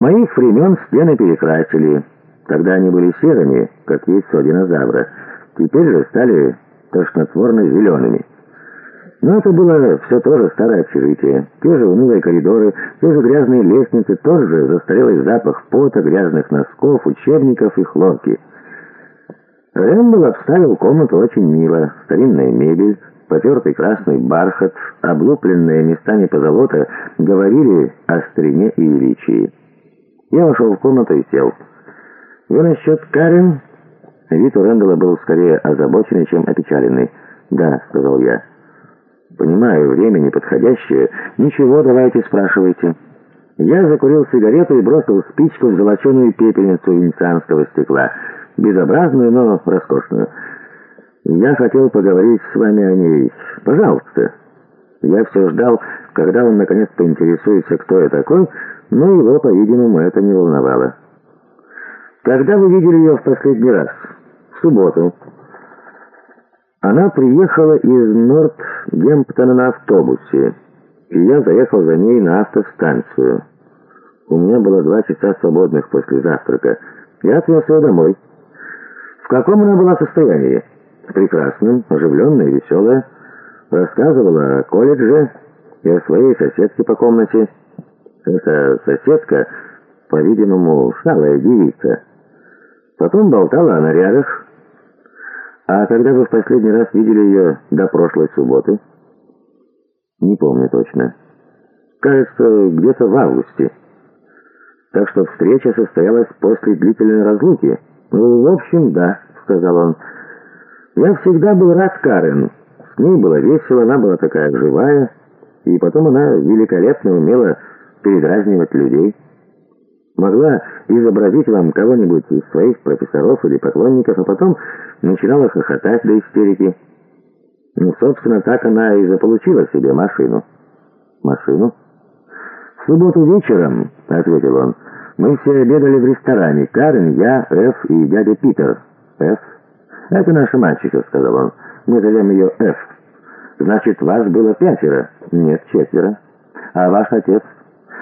Моих времен стены перекрасили. Тогда они были серыми, как яйцо динозавра. Теперь же стали тошнотворно-зелеными. Но это было все то же старое общежитие. Те же унылые коридоры, те же грязные лестницы, тот же застарелый запах пота, грязных носков, учебников и хлорки. Рэмбл обставил комнату очень мило. Старинная мебель, потертый красный бархат, облупленные местами позолота говорили о старине и величии. Я вошел в комнату и сел. «Вы насчет Карен?» Вид у Рэндалла был скорее озабоченный, чем опечаленный. «Да», — сказал я. «Понимаю, время неподходящее. Ничего, давайте спрашивайте». Я закурил сигарету и бросил спичку в золоченую пепельницу венецианского стекла. Безобразную, но роскошную. «Я хотел поговорить с вами о ней. Пожалуйста». Я все ждал, когда он наконец поинтересуется, кто я такой, но его, по-видимому, это не волновало. «Когда вы видели ее в последний раз?» «В субботу». Она приехала из Нортгемптона на автобусе, и я заехал за ней на автостанцию. У меня было два часа свободных после завтрака. Я отвез ее домой. В каком она была состоянии? Прекрасным, оживленная веселая. Рассказывала о колледже и о своей соседке по комнате. Эта соседка, по-видимому, шалая девица. Потом болтала о нарядах. А когда вы в последний раз видели ее до прошлой субботы? Не помню точно. Кажется, где-то в августе. Так что встреча состоялась после длительной разлуки. Ну, в общем, да, сказал он. Я всегда был рад Карен. С ней было весело, она была такая живая. И потом она великолепно умела передразнивать людей. Могла изобразить вам кого-нибудь из своих профессоров или поклонников, а потом начинала хохотать до истерики. Ну, собственно, так она и заполучила себе машину. Машину? В субботу вечером, ответил он, мы все обедали в ресторане. Карен, я, Эф и дядя Питер. Эф? Это наша мальчика, сказал он. Мы зовем ее Эф. Значит, вас было пятеро? Нет, четверо. А ваш отец?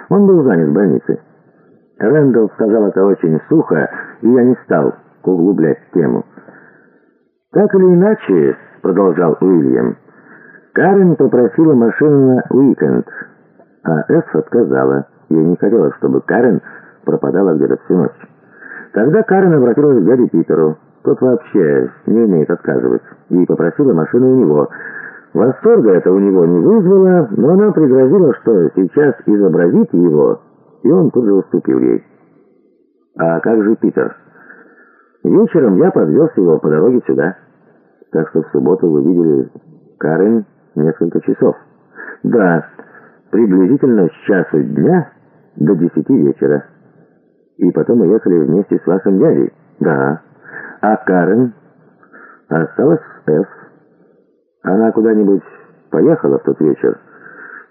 Он был занят в больнице. Рэндалл сказал это очень сухо, и я не стал углублять тему. «Так или иначе», — продолжал Уильям, — «Карен попросила машину на уикенд, а Эф отказала. Ей не хотелось, чтобы Карен пропадала где-то всю ночь. Тогда Карен обратилась к дяде Питеру. Тот вообще не умеет отказывать. И попросила машину у него — Восторга это у него не вызвало, но она пригрозила, что сейчас изобразит его, и он тут же уступил ей. А как же Питер? Вечером я подвез его по дороге сюда. Так что в субботу вы видели Карен несколько часов. Да, приблизительно с часу дня до десяти вечера. И потом мы ехали вместе с вашим дядей. Да. А Карен осталась с Эф. Она куда-нибудь поехала в тот вечер?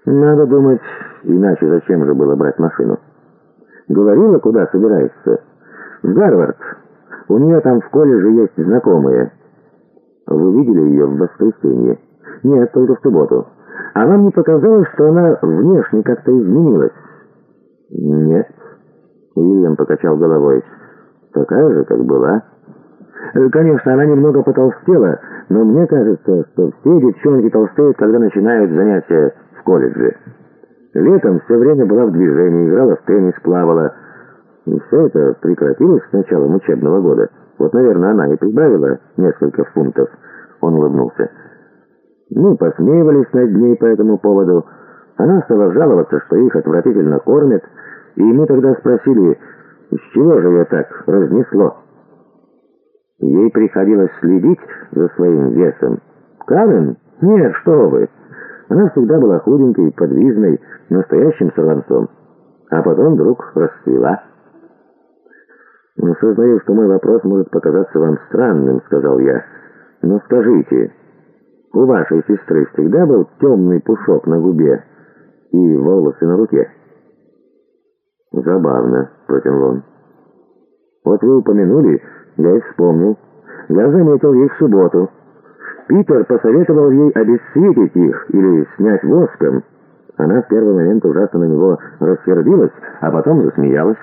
Надо думать, иначе зачем же было брать машину? Говорила, куда собирается? В Гарвард. У нее там в колледже есть знакомые. Вы видели ее в воскресенье? Нет, только в субботу. А вам не показалось, что она внешне как-то изменилась? Нет. Уильям покачал головой. Такая же, как была. Конечно, она немного потолстела, но мне кажется, что все девчонки толстеют, когда начинают занятия в колледже. Летом все время была в движении, играла в теннис, плавала. И все это прекратилось с началом учебного года. Вот, наверное, она и прибавила несколько фунтов. Он улыбнулся. Мы посмеивались над ней по этому поводу. Она стала жаловаться, что их отвратительно кормят, и мы тогда спросили, с чего же ее так разнесло. Ей приходилось следить за своим весом. Карен? Нет, что вы. Она всегда была худенькой, подвижной, настоящим сорванцом. А потом вдруг расцвела. «Ну, сознаю, что мой вопрос может показаться вам странным», — сказал я. «Но скажите, у вашей сестры всегда был темный пушок на губе и волосы на руке?» «Забавно», — протянул он. «Вот вы упомянули, я их вспомнил. Я заметил их в субботу. Питер посоветовал ей обесцветить их или снять воском. Она в первый момент ужасно на него рассердилась, а потом засмеялась.